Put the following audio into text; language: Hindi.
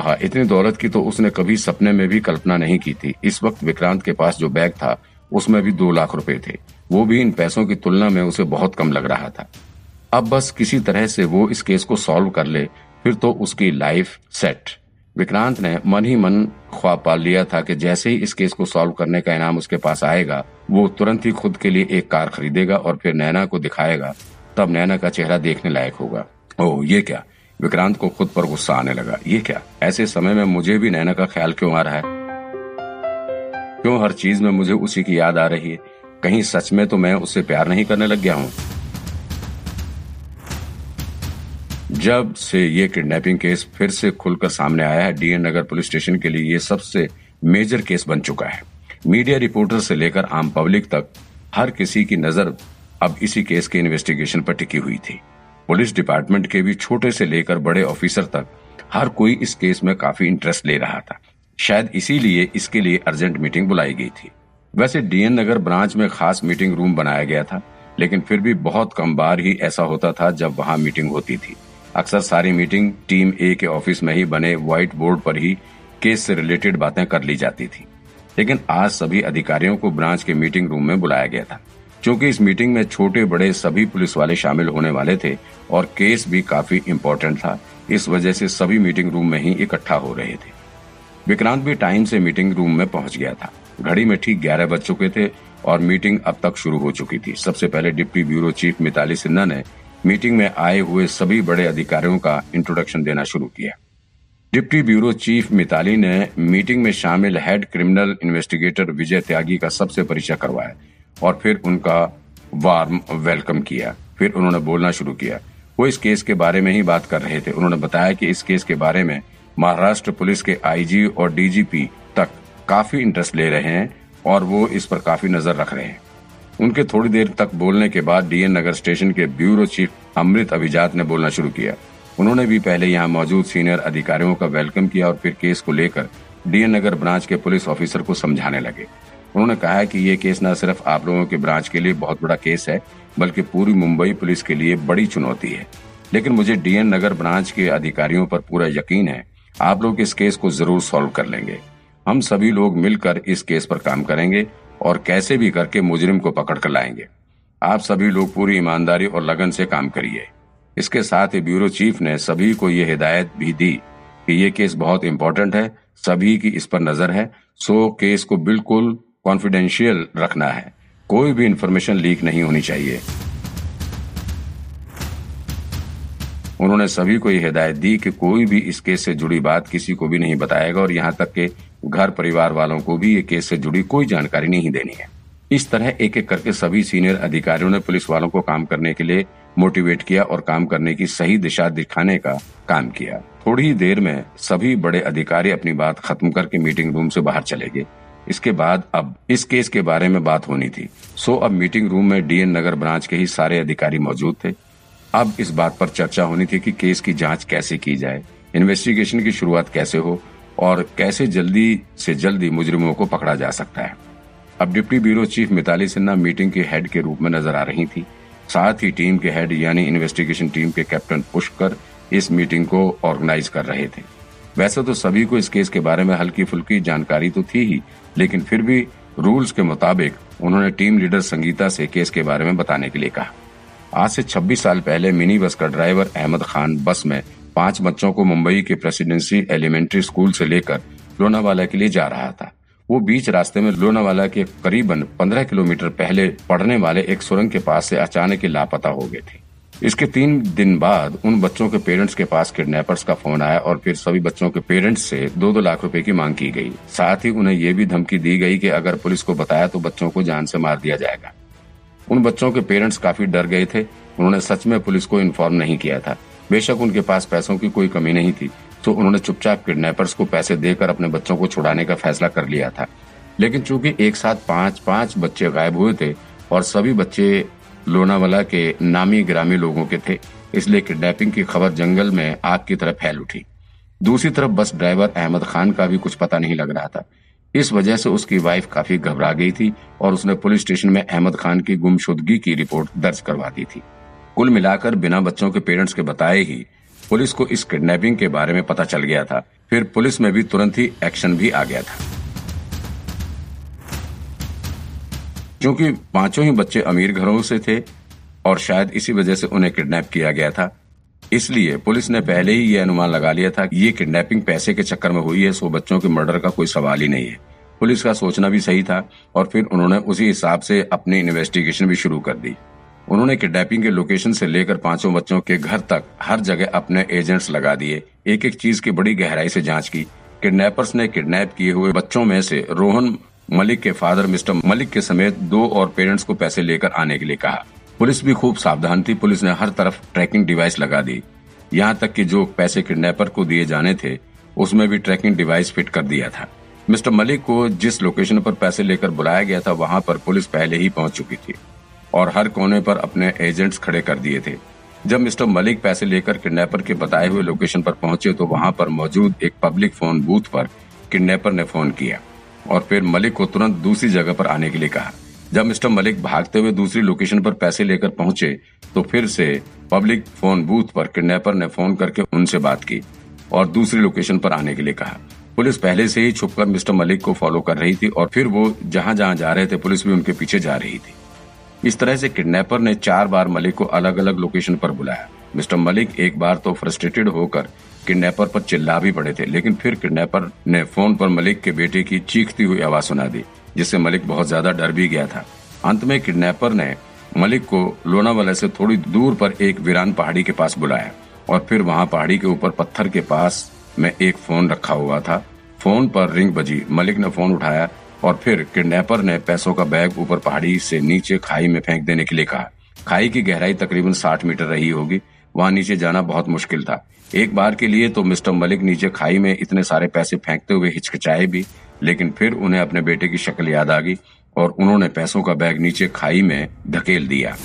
आहा इतनी दौलत की तो उसने कभी सपने में भी कल्पना नहीं की थी। इस वक्त विक्रांत के पास जो बैग था, उसमें भी दो लाख रुपए थे। वो भी इन पैसों की तुलना में उसे बहुत कम लग रहा था। अब बस किसी तरह से वो इस केस को सॉल्व कर ले, फिर तो उसकी लाइफ सेट। विक्रांत ने मन ही मन ख्वाब पाल लिया था कि जैसे ही इस केस को सॉल्व करने का इनाम उसके पास आएगा, वो तुरंत ही खुद के लिए एक कार खरीदेगा और फिर नैना को दिखाएगा। तब नैना का चेहरा देखने लायक होगा। ओह, ये क्या? विक्रांत को खुद पर गुस्सा आने लगा। ये क्या? ऐसे समय में मुझे भी नैना का ख्याल क्यों आ रहा है? क्यों हर चीज़ में मुझे उसी की याद आ रही है? कहीं सच में तो मैं उससे प्यार नहीं करने लग गया हूँ? जब से ये किडनैपिंग केस फिर से खुलकर सामने आया है, डीएन नगर पुलिस स्टेशन के लिए ये सबसे मेजर केस बन चुका है। मीडिया रिपोर्टर से लेकर आम पब्लिक तक हर किसी की नज़र अब इसी केस के इन्वेस्टिगेशन पर टिकी हुई थी। पुलिस डिपार्टमेंट के भी छोटे से लेकर बड़े ऑफिसर तक हर कोई इस केस में काफ़ी इंटरेस्ट ले रहा था। शायद इसीलिए इसके लिए अर्जेंट मीटिंग बुलाई गई थी। वैसे डीएन नगर ब्रांच में खास मीटिंग रूम बनाया गया था, लेकिन फिर भी बहुत कम बार ही ऐसा होता था जब वहाँ मीटिंग होती थी। अक्सर सारी मीटिंग टीम ए के ऑफ़िस में ही बने व्हाइट बोर्ड पर ही केस से रिलेटेड बातें कर ली जाती थी। लेकिन आज सभी अधिकारियों को ब्रांच के मीटिंग रूम में बुलाया गया था। क्योंकि इस मीटिंग में छोटे बड़े सभी पुलिस वाले शामिल होने वाले थे और केस भी काफ़ी इम्पोर्टेंट था। इस वजह से सभी मीटिंग रूम में ही इकट्ठा हो रहे थे। विक्रांत भी टाइम से मीटिंग रूम में पहुँच गया था। घड़ी में ठीक ग्यारह बज चुके थे और मीटिंग अब तक शुरू हो चुकी थी। सबसे पहले deputy bureau chief Mitali Sinha ने मीटिंग में आए हुए सभी बड़े अधिकारियों का इंट्रोडक्शन देना शुरू किया। डिप्टी ब्यूरो चीफ मिताली ने मीटिंग में शामिल head criminal investigator Vijay Tyagi का सबसे परिचय करवाया। और फिर उनका वार्म वेलकम किया। फिर उन्होंने बोलना शुरू किया। वो इस केस के बारे में ही बात कर रहे थे। उन्होंने बताया कि इस केस के बारे में महाराष्ट्र पुलिस के आईजी और डीजीपी तक काफ़ी इंटरेस्ट ले रहे हैं और वो इस पर काफ़ी नज़र रख रहे हैं। उनके थोड़ी देर तक बोलने के बाद डीएन नगर स्टेशन के ब्यूरो चीफ अमृत अभिजात ने बोलना शुरू किया। उन्होंने भी पहले यहाँ मौजूद सीनियर अधिकारियों का वेलकम किया और फिर केस को लेकर डीएन नगर ब्रांच के पुलिस ऑफिसर को समझाने लगे। उन्होंने कहा कि ये केस न सिर्फ़ आप लोगों के ब्रांच के लिए बहुत बड़ा केस है, बल्कि पूरी मुंबई पुलिस के लिए बड़ी चुनौती है। लेकिन मुझे डीएन नगर ब्रांच के अधिकारियों पर पूरा यकीन है, आप लोग इस केस को ज़रूर सॉल्व कर लेंगे। हम सभी लोग मिलकर इस केस पर काम करेंगे और कैसे भी करके मुजरिम को पकड़ कर लाएँगे। आप सभी लोग पूरी ईमानदारी और लगन से काम करिए। इसके साथ ही ब्यूरो चीफ ने सभी को ये हिदायत भी दी कि ये केस बहुत इम्पोर्टेंट है, सभी की इस पर नज़र है, सो केस को बिल्कुल कॉन्फिडेंशियल रखना है। कोई भी इंफॉर्मेशन लीक नहीं होनी चाहिए। उन्होंने सभी को यह हिदायत दी कि कोई भी इस केस से जुड़ी बात किसी को भी नहीं बताएगा और यहाँ तक के घर परिवार वालों को भी ये केस से जुड़ी कोई जानकारी नहीं देनी है। इस तरह एक एक करके सभी सीनियर अधिकारियों ने पुलिस वालों को काम करने के लिए मोटिवेट किया और काम करने की सही दिशा दिखाने का काम किया। थोड़ी देर में सभी बड़े अधिकारी अपनी बात खत्म करके मीटिंग रूम से बाहर चले गए। इसके बाद अब इस केस के बारे में बात होनी थी। सो अब मीटिंग रूम में डीएन नगर ब्रांच के ही सारे अधिकारी मौजूद थे। अब इस बात पर चर्चा होनी थी कि केस की जाँच कैसे की जाए, इन्वेस्टिगेशन की शुरुआत कैसे हो, और कैसे जल्दी से जल्दी मुजरिमों को पकड़ा जा सकता है। अब deputy bureau chief Mitali Sinha meeting के हेड के रूप में नज़र आ रही थी। साथ ही टीम के हेड यानी इन्वेस्टिगेशन टीम के कैप्टन पुष्कर इस मीटिंग को ऑर्गेनाइज कर रहे थे। वैसे तो सभी को इस केस के बारे में हल्की फुल्की जानकारी तो थी ही, लेकिन फिर भी रूल्स के मुताबिक उन्होंने टीम लीडर संगीता से केस के बारे में बताने के लिए कहा। आज से 26 साल पहले मिनी बस का ड्राइवर अहमद खान बस में पाँच बच्चों को मुंबई के प्रेसिडेंसी एलिमेंट्री स्कूल से लेकर लोनावाला के लिए जा रहा था। वो बीच रास्ते में लोनावाला के करीबन 15 किलोमीटर पहले पड़ने वाले एक सुरंग के पास से अचानक लापता हो गए थे। इसके तीन दिन बाद उन बच्चों के पेरेंट्स के पास किडनैपर्स का फ़ोन आया और फिर सभी बच्चों के पेरेंट्स से दो दो लाख रुपए की मांग की गई। साथ ही उन्हें ये भी धमकी दी गई कि अगर पुलिस को बताया तो बच्चों को जान से मार दिया जाएगा। उन बच्चों के पेरेंट्स काफ़ी डर गए थे। उन्होंने सच में पुलिस को इन्फॉर्म नहीं किया था। बेशक उनके पास पैसों की कोई कमी नहीं थी तो उन्होंने चुपचाप किडनैपर्स को पैसे देकर अपने बच्चों को छुड़ाने का फैसला कर लिया था। लेकिन चूँकि एक साथ पाँच पाँच बच्चे गायब हुए थे और सभी बच्चे लोनावाला के नामी ग्रामी लोगों के थे, इसलिए किडनैपिंग की खबर जंगल में आग की तरह फैल उठी। दूसरी तरफ़ बस ड्राइवर अहमद खान का भी कुछ पता नहीं लग रहा था। इस वजह से उसकी वाइफ काफ़ी घबरा गई थी और उसने पुलिस स्टेशन में अहमद खान की गुमशुदगी की रिपोर्ट दर्ज करवा दी थी। कुल मिलाकर बिना बच्चों के पेरेंट्स के बताए ही पुलिस को इस किडनैपिंग के बारे में पता चल गया था। फिर पुलिस में भी तुरंत ही एक्शन भी आ गया था। क्योंकि पाँचों ही बच्चे अमीर घरों से थे और शायद इसी वजह से उन्हें किडनैप किया गया था। इसलिए पुलिस ने पहले ही ये अनुमान लगा लिया था कि ये किडनैपिंग पैसे के चक्कर में हुई है, सो बच्चों के मर्डर का कोई सवाल ही नहीं है। पुलिस का सोचना भी सही था और फिर उन्होंने उसी हिसाब से अपनी इन्वेस्टिगेशन भी शुरू कर दी। उन्होंने किडनैपिंग के लोकेशन से लेकर पाँचों बच्चों के घर तक हर जगह अपने एजेंट्स लगा दिए। एक एक चीज़ की बड़ी गहराई से जाँच की। किडनैपर्स ने किडनैप किए हुए बच्चों में से रोहन मलिक के फादर मिस्टर मलिक के समेत दो और पेरेंट्स को पैसे लेकर आने के लिए कहा। पुलिस भी खूब सावधान थी। पुलिस ने हर तरफ़ ट्रैकिंग डिवाइस लगा दी। यहाँ तक कि जो पैसे किडनैपर को दिए जाने थे, उसमें भी ट्रैकिंग डिवाइस फिट कर दिया था। मिस्टर मलिक को जिस लोकेशन पर पैसे लेकर बुलाया गया था, वहाँ पर पुलिस पहले ही पहुँच चुकी थी और हर कोने पर अपने एजेंट्स खड़े कर दिए थे। जब मिस्टर मलिक पैसे लेकर किडनैपर के बताए हुए लोकेशन पर पहुँचे तो वहाँ पर मौजूद एक पब्लिक फ़ोन बूथ पर किडनैपर ने फ़ोन किया। और फिर मलिक को तुरंत दूसरी जगह पर आने के लिए कहा। जब मिस्टर मलिक भागते हुए दूसरी लोकेशन पर पैसे लेकर पहुँचे तो फिर से पब्लिक फ़ोन बूथ पर किडनैपर ने फ़ोन करके उनसे बात की और दूसरी लोकेशन पर आने के लिए कहा। पुलिस पहले से ही छुपकर मिस्टर मलिक को फॉलो कर रही थी और फिर वो जहाँ जहाँ जा रहे थे, पुलिस भी उनके पीछे जा रही थी। इस तरह से किडनैपर ने चार बार मलिक को अलग अलग लोकेशन पर बुलाया। मिस्टर मलिक एक बार तो फ्रस्ट्रेटेड होकर किडनैपर पर चिल्ला भी पड़े थे, लेकिन फिर किडनैपर ने फ़ोन पर मलिक के बेटे की चीखती हुई आवाज़ सुना दी, जिससे मलिक बहुत ज़्यादा डर भी गया था। अंत में किडनैपर ने मलिक को लोनावाला से थोड़ी दूर पर एक वीरान पहाड़ी के पास बुलाया, और फिर वहाँ पहाड़ी के ऊपर पत्थर के पास में एक फ़ोन रखा हुआ था। फ़ोन पर रिंग बजी, मलिक ने फ़ोन उठाया, और फिर किडनैपर ने पैसों का बैग ऊपर पहाड़ी से नीचे खाई में फेंक देने के लिए कहा। खाई की गहराई तकरीबन साठ मीटर रही होगी वहाँ नीचे जाना बहुत मुश्किल था। एक बार के लिए तो मिस्टर मलिक नीचे खाई में इतने सारे पैसे फेंकते हुए हिचकिचाए भी, लेकिन फिर उन्हें अपने बेटे की शक्ल याद आ गई और उन्होंने पैसों का बैग नीचे खाई में धकेल दिया।